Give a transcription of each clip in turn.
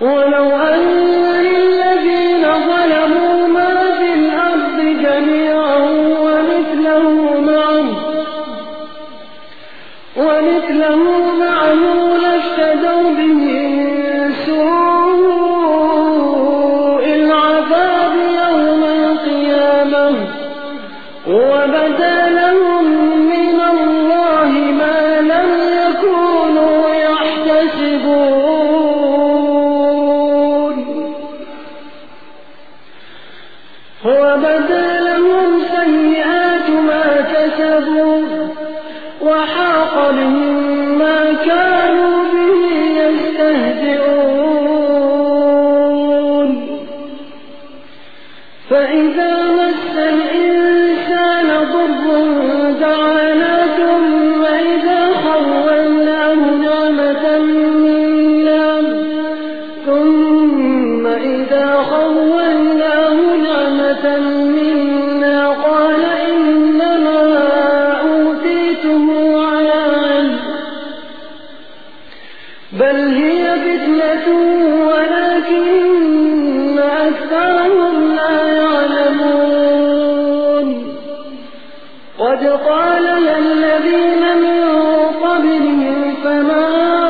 ولو أن للذين ظلموا ما في الأرض جميعا ومثله معه ومثله معه لافتدوا به من سوء العذاب يوم القيامة وبدا لهم منا قال إنما أوتيته على علم بل هي فتنة ولكن أكثرهم لا يعلمون قد قالها الذين من قبلهم فما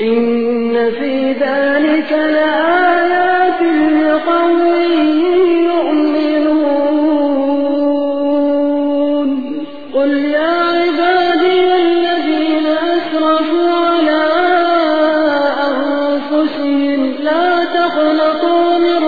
إن في ذلك لآيات لقوم يؤمنون. قل يا عبادي الذين أسرفوا على أنفسهم لا تقنطوا من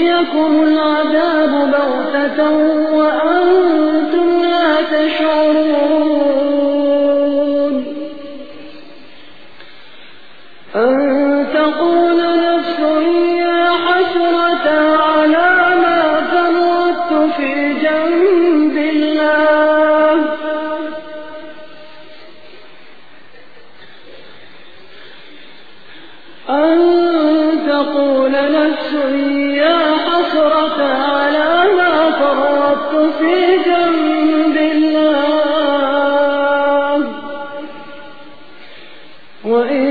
يأتيكم العذاب بغتة وأنتم لا تشعرون أن تقول نفس يا حسرة على ما فرطت في جنب الله أن تقول نفس يا حسرة على ما فرطت في جنب الله. وإن